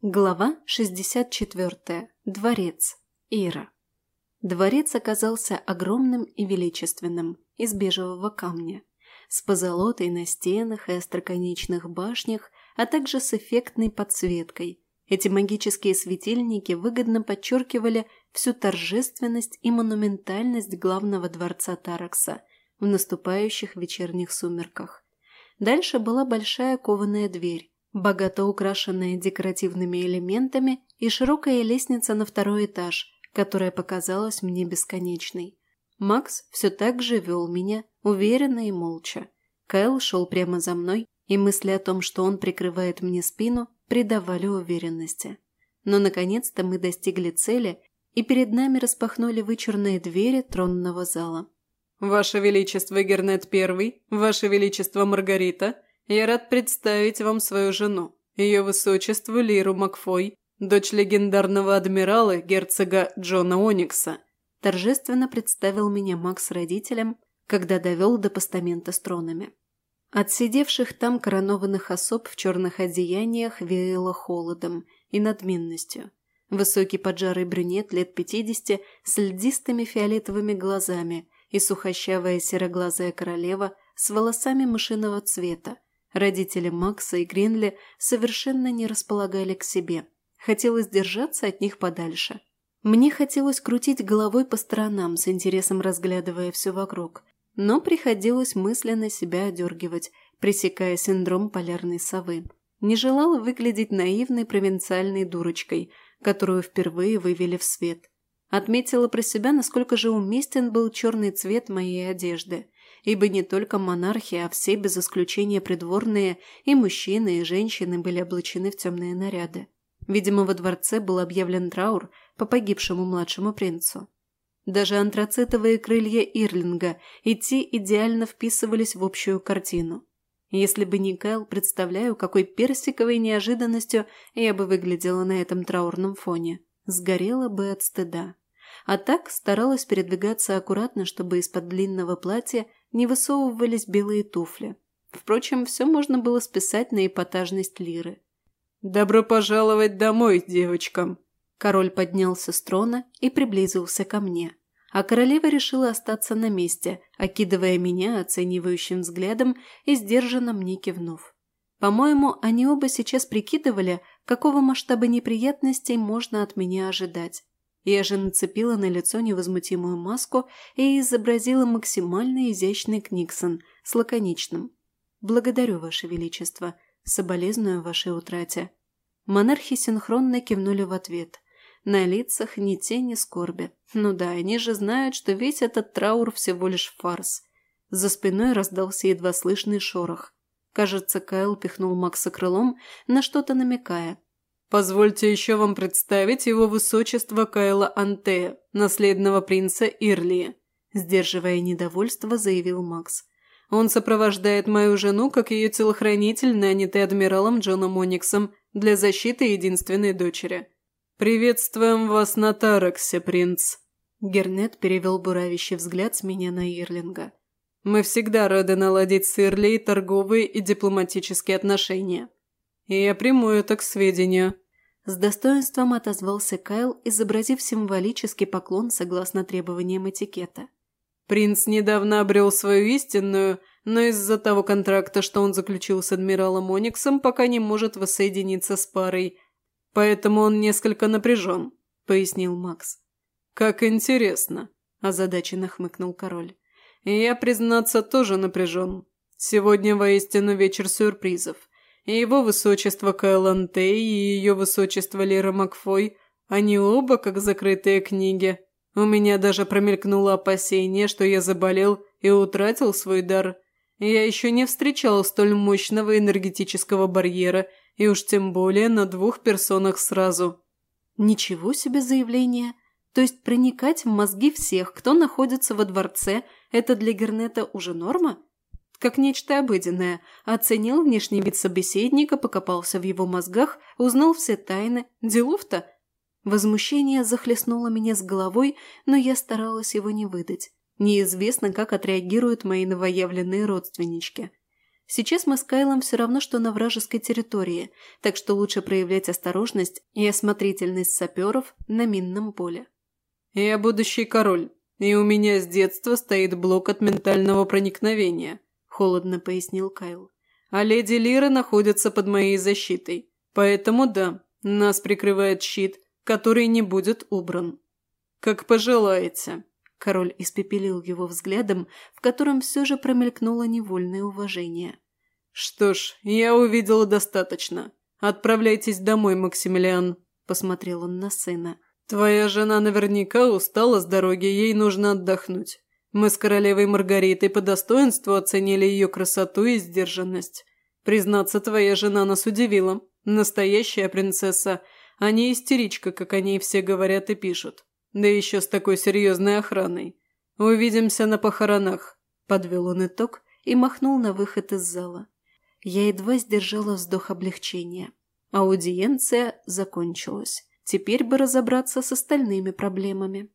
Глава 64. Дворец. Ира. Дворец оказался огромным и величественным, из бежевого камня, с позолотой на стенах и остроконечных башнях, а также с эффектной подсветкой. Эти магические светильники выгодно подчеркивали всю торжественность и монументальность главного дворца Таракса в наступающих вечерних сумерках. Дальше была большая кованая дверь, богато украшенная декоративными элементами и широкая лестница на второй этаж, которая показалась мне бесконечной. Макс все так же вел меня, уверенно и молча. Кайл шел прямо за мной, и мысли о том, что он прикрывает мне спину, придавали уверенности. Но наконец-то мы достигли цели, и перед нами распахнули вычурные двери тронного зала. «Ваше Величество Гернет Первый, Ваше Величество Маргарита», я рад представить вам свою жену, ее высочество Лиру Макфой, дочь легендарного адмирала герцога Джона Оникса. Торжественно представил меня Макс родителям, когда довел до постамента с тронами. От сидевших там коронованных особ в черных одеяниях веяло холодом и надменностью. Высокий поджарый брюнет лет пятидесяти с льдистыми фиолетовыми глазами и сухощавая сероглазая королева с волосами мышиного цвета, Родители Макса и Гринли совершенно не располагали к себе. Хотелось держаться от них подальше. Мне хотелось крутить головой по сторонам, с интересом разглядывая все вокруг. Но приходилось мысленно себя одергивать, пресекая синдром полярной совы. Не желала выглядеть наивной провинциальной дурочкой, которую впервые вывели в свет. Отметила про себя, насколько же уместен был черный цвет моей одежды – ибо не только монархи, а все без исключения придворные и мужчины, и женщины были облачены в темные наряды. Видимо, во дворце был объявлен траур по погибшему младшему принцу. Даже антрацитовые крылья Ирлинга и те идеально вписывались в общую картину. Если бы не Кайл, представляю, какой персиковой неожиданностью я бы выглядела на этом траурном фоне. Сгорела бы от стыда. А так старалась передвигаться аккуратно, чтобы из-под длинного платья не высовывались белые туфли. Впрочем, все можно было списать на эпатажность Лиры. «Добро пожаловать домой, девочкам!» Король поднялся с трона и приблизился ко мне, а королева решила остаться на месте, окидывая меня оценивающим взглядом и сдержанно мне кивнув. По-моему, они оба сейчас прикидывали, какого масштаба неприятностей можно от меня ожидать. Я же нацепила на лицо невозмутимую маску и изобразила максимально изящный Книксон с лаконичным. «Благодарю, Ваше Величество. Соболезную вашей утрате». Монархи синхронно кивнули в ответ. На лицах ни тени скорби. Ну да, они же знают, что весь этот траур всего лишь фарс. За спиной раздался едва слышный шорох. Кажется, Кайл пихнул Макса крылом, на что-то намекая – Позвольте еще вам представить его высочество Кайла Антея, наследного принца Ирлии», сдерживая недовольство, заявил Макс. «Он сопровождает мою жену как ее телохранитель, нанятый адмиралом Джоном Ониксом для защиты единственной дочери. Приветствуем вас на Тараксе, принц!» Гернет перевел буравящий взгляд с меня на Ирлинга. «Мы всегда рады наладить с Ирлией торговые и дипломатические отношения». И я приму это к сведению». С достоинством отозвался Кайл, изобразив символический поклон согласно требованиям этикета. «Принц недавно обрел свою истинную, но из-за того контракта, что он заключил с адмиралом Ониксом, пока не может воссоединиться с парой. Поэтому он несколько напряжен», — пояснил Макс. «Как интересно», – озадаченно хмыкнул король. «Я, признаться, тоже напряжен. Сегодня воистину вечер сюрпризов. И его высочество Кэллан Тей и ее высочество Лера Макфой, они оба как закрытые книги. У меня даже промелькнуло опасение, что я заболел и утратил свой дар. Я еще не встречал столь мощного энергетического барьера, и уж тем более на двух персонах сразу. Ничего себе заявление. То есть проникать в мозги всех, кто находится во дворце, это для Гернета уже норма? Как нечто обыденное, оценил внешний вид собеседника, покопался в его мозгах, узнал все тайны. Делов-то? Возмущение захлестнуло меня с головой, но я старалась его не выдать. Неизвестно, как отреагируют мои новоявленные родственнички. Сейчас мы с Кайлом все равно, что на вражеской территории, так что лучше проявлять осторожность и осмотрительность саперов на минном поле. «Я будущий король, и у меня с детства стоит блок от ментального проникновения», – холодно пояснил Кайл. «А леди Лира находится под моей защитой, поэтому да, нас прикрывает щит, который не будет убран». «Как пожелаете», Король испепелил его взглядом, в котором все же промелькнуло невольное уважение. «Что ж, я увидела достаточно. Отправляйтесь домой, Максимилиан», – посмотрел он на сына. «Твоя жена наверняка устала с дороги, ей нужно отдохнуть. Мы с королевой Маргаритой по достоинству оценили ее красоту и сдержанность. Признаться, твоя жена нас удивила. Настоящая принцесса, а не истеричка, как о ней все говорят и пишут. Да еще с такой серьезной охраной. Увидимся на похоронах», – подвел он итог и махнул на выход из зала. Я едва сдержала вздох облегчения. Аудиенция закончилась. Теперь бы разобраться с остальными проблемами.